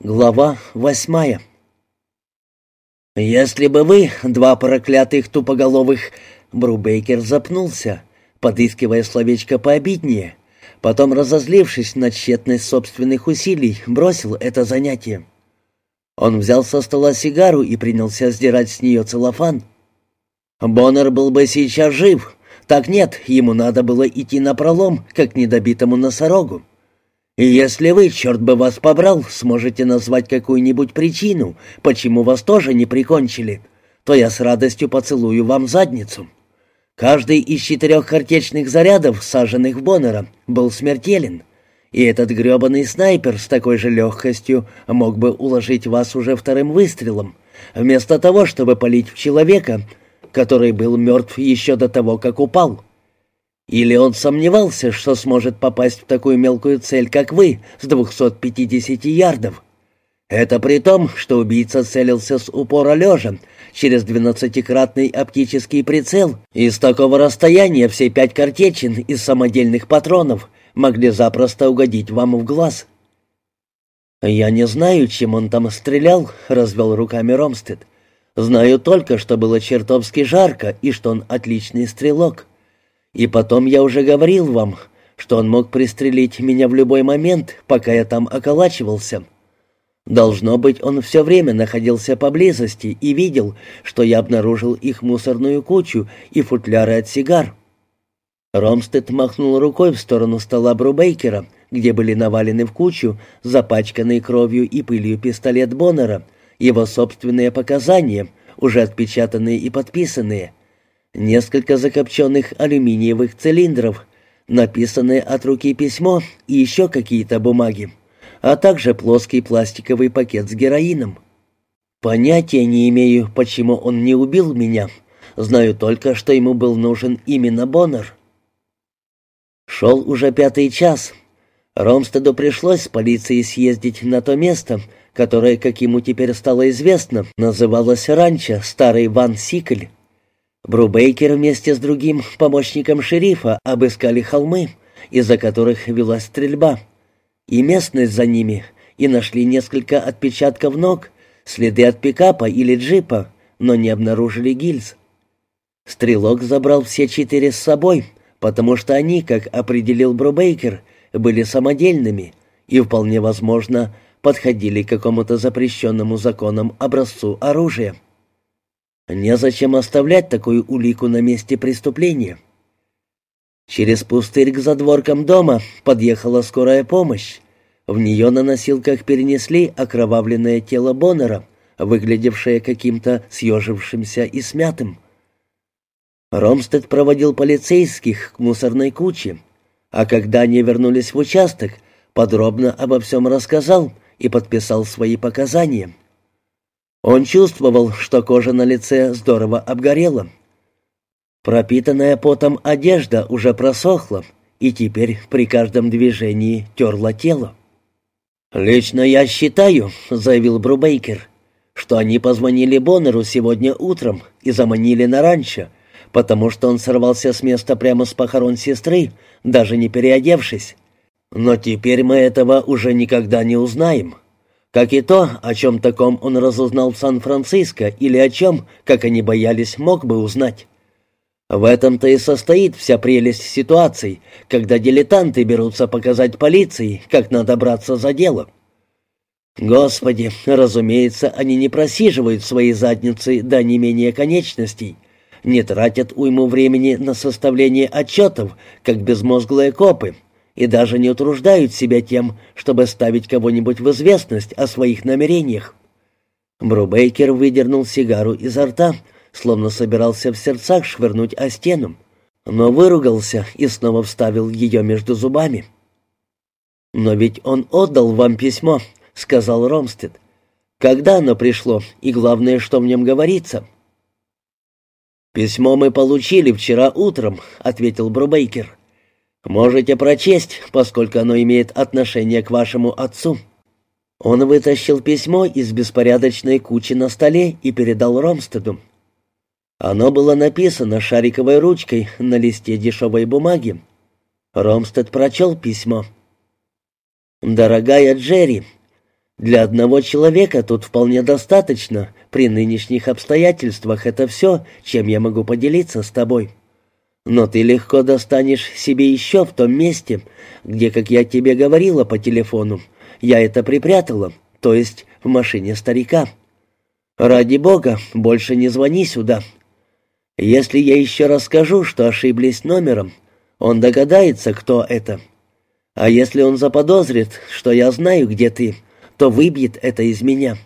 Глава восьмая «Если бы вы, два проклятых тупоголовых...» Брубейкер запнулся, подыскивая словечко пообиднее. Потом, разозлившись на тщетность собственных усилий, бросил это занятие. Он взял со стола сигару и принялся сдирать с нее целлофан. «Боннер был бы сейчас жив. Так нет, ему надо было идти на пролом, как недобитому носорогу. И если вы, черт бы вас побрал, сможете назвать какую-нибудь причину, почему вас тоже не прикончили, то я с радостью поцелую вам задницу. Каждый из четырех картечных зарядов, саженных в Боннера, был смертелен. И этот грёбаный снайпер с такой же легкостью мог бы уложить вас уже вторым выстрелом, вместо того, чтобы полить в человека, который был мертв еще до того, как упал. Или он сомневался, что сможет попасть в такую мелкую цель, как вы, с 250 ярдов? Это при том, что убийца целился с упора лежа, через двенадцатикратный оптический прицел, и с такого расстояния все пять картечин из самодельных патронов могли запросто угодить вам в глаз. «Я не знаю, чем он там стрелял», — развел руками Ромстед. «Знаю только, что было чертовски жарко и что он отличный стрелок». И потом я уже говорил вам, что он мог пристрелить меня в любой момент, пока я там околачивался. Должно быть, он все время находился поблизости и видел, что я обнаружил их мусорную кучу и футляры от сигар. Ромстед махнул рукой в сторону стола Брубейкера, где были навалены в кучу запачканные кровью и пылью пистолет Боннера, его собственные показания, уже отпечатанные и подписанные — несколько закопченных алюминиевых цилиндров, написанное от руки письмо и еще какие-то бумаги, а также плоский пластиковый пакет с героином. Понятия не имею, почему он не убил меня. Знаю только, что ему был нужен именно Боннер. Шел уже пятый час. Ромстеду пришлось с полицией съездить на то место, которое, как ему теперь стало известно, называлось раньше Старый Ван Сикль. Брубейкер вместе с другим помощником шерифа обыскали холмы, из-за которых велась стрельба, и местность за ними, и нашли несколько отпечатков ног, следы от пикапа или джипа, но не обнаружили гильз. Стрелок забрал все четыре с собой, потому что они, как определил Брубейкер, были самодельными и, вполне возможно, подходили к какому-то запрещенному законом образцу оружия. Незачем оставлять такую улику на месте преступления. Через пустырь к задворкам дома подъехала скорая помощь. В нее на носилках перенесли окровавленное тело Боннера, выглядевшее каким-то съежившимся и смятым. Ромстед проводил полицейских к мусорной куче, а когда они вернулись в участок, подробно обо всем рассказал и подписал свои показания. Он чувствовал, что кожа на лице здорово обгорела. Пропитанная потом одежда уже просохла, и теперь при каждом движении терла тело. «Лично я считаю», — заявил Брубейкер, «что они позвонили Боннеру сегодня утром и заманили на ранчо, потому что он сорвался с места прямо с похорон сестры, даже не переодевшись. Но теперь мы этого уже никогда не узнаем» как и то, о чем таком он разузнал в Сан-Франциско, или о чем, как они боялись, мог бы узнать. В этом-то и состоит вся прелесть ситуаций, когда дилетанты берутся показать полиции, как надо браться за дело. Господи, разумеется, они не просиживают свои задницы до не менее конечностей, не тратят уйму времени на составление отчетов, как безмозглые копы, и даже не утруждают себя тем, чтобы ставить кого-нибудь в известность о своих намерениях. Брубейкер выдернул сигару изо рта, словно собирался в сердцах швырнуть о стену, но выругался и снова вставил ее между зубами. «Но ведь он отдал вам письмо», — сказал Ромстед. «Когда оно пришло, и главное, что в нем говорится?» «Письмо мы получили вчера утром», — ответил Брубейкер. Можете прочесть, поскольку оно имеет отношение к вашему отцу». Он вытащил письмо из беспорядочной кучи на столе и передал Ромстеду. Оно было написано шариковой ручкой на листе дешевой бумаги. Ромстед прочел письмо. «Дорогая Джерри, Для одного человека тут вполне достаточно. При нынешних обстоятельствах это все, чем я могу поделиться с тобой. Но ты легко достанешь себе еще в том месте, где, как я тебе говорила по телефону, я это припрятала, то есть в машине старика. Ради бога, больше не звони сюда. Если я еще расскажу, что ошиблись номером, он догадается, кто это. А если он заподозрит, что я знаю, где ты, то выбьет это из меня.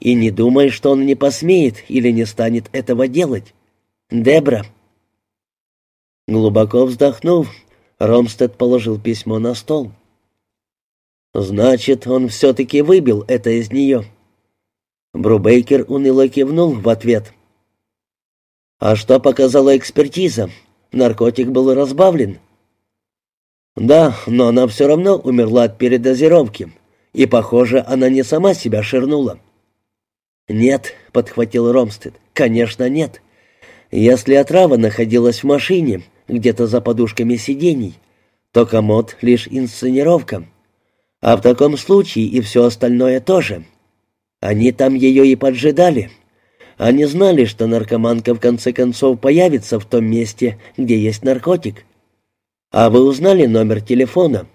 И не думай, что он не посмеет или не станет этого делать. Дебра. Глубоко вздохнув, Ромстед положил письмо на стол. «Значит, он все-таки выбил это из нее». Брубейкер уныло кивнул в ответ. «А что показала экспертиза? Наркотик был разбавлен?» «Да, но она все равно умерла от передозировки, и, похоже, она не сама себя ширнула». «Нет», — подхватил Ромстед, — «конечно нет. Если отрава находилась в машине, где-то за подушками сидений, то комод — лишь инсценировка. А в таком случае и все остальное тоже. Они там ее и поджидали». Они знали, что наркоманка в конце концов появится в том месте, где есть наркотик. А вы узнали номер телефона?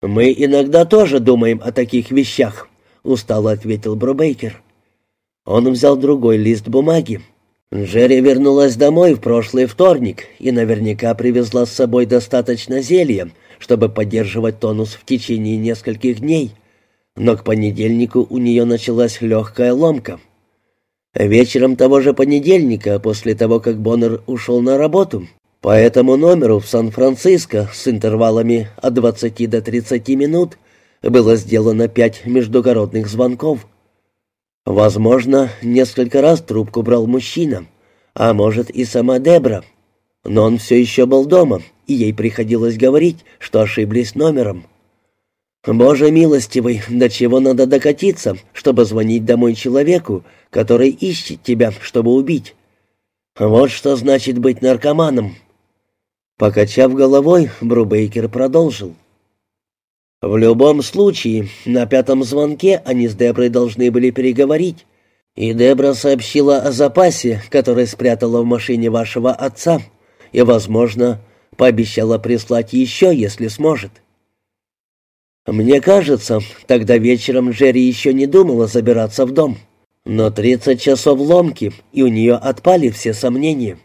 Мы иногда тоже думаем о таких вещах, устало ответил Брубейкер. Он взял другой лист бумаги. Джерри вернулась домой в прошлый вторник и наверняка привезла с собой достаточно зелья, чтобы поддерживать тонус в течение нескольких дней. Но к понедельнику у нее началась легкая ломка. Вечером того же понедельника, после того, как Боннер ушел на работу, по этому номеру в Сан-Франциско с интервалами от 20 до 30 минут было сделано пять междугородных звонков. Возможно, несколько раз трубку брал мужчина, а может и сама Дебра. Но он все еще был дома, и ей приходилось говорить, что ошиблись номером. Боже милостивый, до чего надо докатиться, чтобы звонить домой человеку, который ищет тебя, чтобы убить? Вот что значит быть наркоманом. Покачав головой, Брубейкер продолжил. В любом случае, на пятом звонке они с Деброй должны были переговорить. И Дебра сообщила о запасе, который спрятала в машине вашего отца, и, возможно, пообещала прислать еще, если сможет. Мне кажется, тогда вечером Джерри еще не думала забираться в дом. Но тридцать часов ломки, и у нее отпали все сомнения.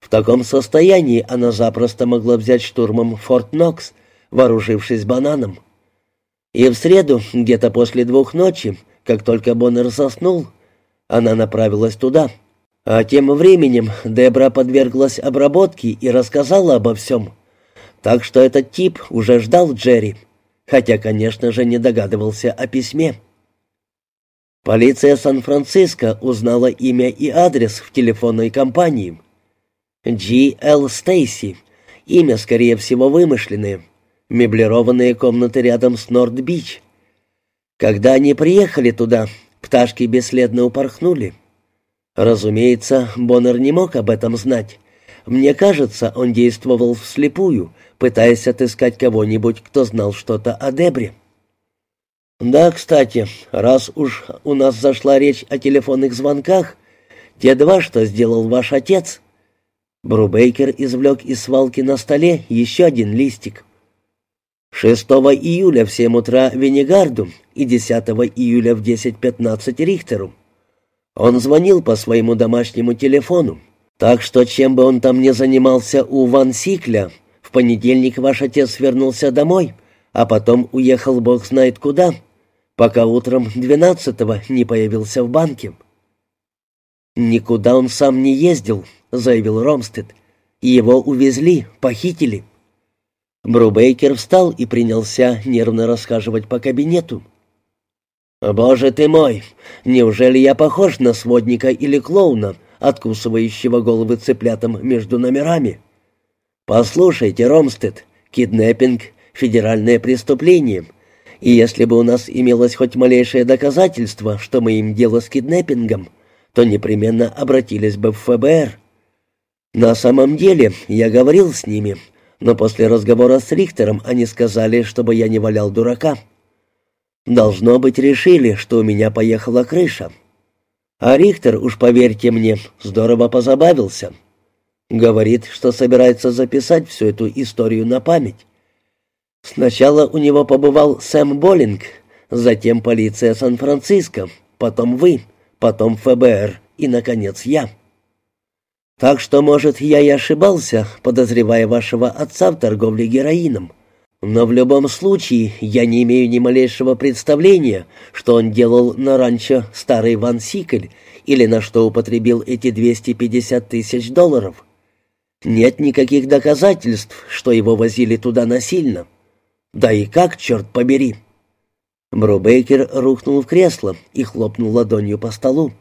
В таком состоянии она запросто могла взять штурмом Форт Нокс, вооружившись бананом. И в среду, где-то после двух ночи, как только Боннер заснул, она направилась туда. А тем временем Дебра подверглась обработке и рассказала обо всем. Так что этот тип уже ждал Джерри хотя, конечно же, не догадывался о письме. Полиция Сан-Франциско узнала имя и адрес в телефонной компании. Л. Стейси. Имя, скорее всего, вымышленное. Меблированные комнаты рядом с Норд-Бич. Когда они приехали туда, пташки бесследно упорхнули. Разумеется, Боннер не мог об этом знать. Мне кажется, он действовал вслепую, пытаясь отыскать кого-нибудь, кто знал что-то о Дебре. «Да, кстати, раз уж у нас зашла речь о телефонных звонках, те два, что сделал ваш отец...» Брубейкер извлек из свалки на столе еще один листик. 6 июля в 7 утра Венегарду и 10 июля в 10.15 Рихтеру. Он звонил по своему домашнему телефону, так что чем бы он там ни занимался у Ван Сикля, в понедельник ваш отец вернулся домой, а потом уехал бог знает куда, пока утром двенадцатого не появился в банке. «Никуда он сам не ездил», — заявил Ромстед. «Его увезли, похитили». Брубейкер встал и принялся нервно расхаживать по кабинету. «Боже ты мой! Неужели я похож на сводника или клоуна, откусывающего головы цыплятам между номерами?» «Послушайте, Ромстед, киднеппинг — федеральное преступление, и если бы у нас имелось хоть малейшее доказательство, что мы им дело с киднеппингом, то непременно обратились бы в ФБР. На самом деле, я говорил с ними, но после разговора с Рихтером они сказали, чтобы я не валял дурака. Должно быть, решили, что у меня поехала крыша. А Рихтер, уж поверьте мне, здорово позабавился. Говорит, что собирается записать всю эту историю на память. Сначала у него побывал Сэм Боллинг, затем полиция Сан-Франциско, потом вы, потом ФБР и, наконец, я. Так что, может, я и ошибался, подозревая вашего отца в торговле героином. Но в любом случае я не имею ни малейшего представления, что он делал на ранчо старый Ван Сикль или на что употребил эти 250 тысяч долларов. Нет никаких доказательств, что его возили туда насильно. Да и как, черт побери!» Брубейкер рухнул в кресло и хлопнул ладонью по столу.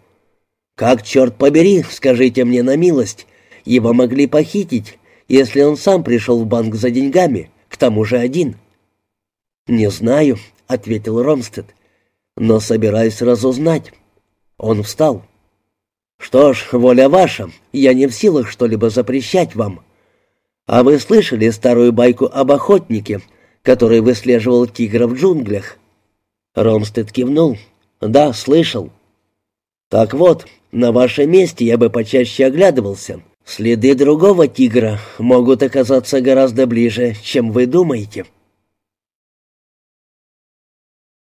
«Как, черт побери, скажите мне на милость, его могли похитить, если он сам пришел в банк за деньгами, к тому же один». «Не знаю», — ответил Ромстед, — «но собираюсь разузнать». Он встал. «Что ж, воля ваша, я не в силах что-либо запрещать вам. А вы слышали старую байку об охотнике, который выслеживал тигра в джунглях?» Ромстед кивнул. «Да, слышал». «Так вот, на вашем месте я бы почаще оглядывался. Следы другого тигра могут оказаться гораздо ближе, чем вы думаете».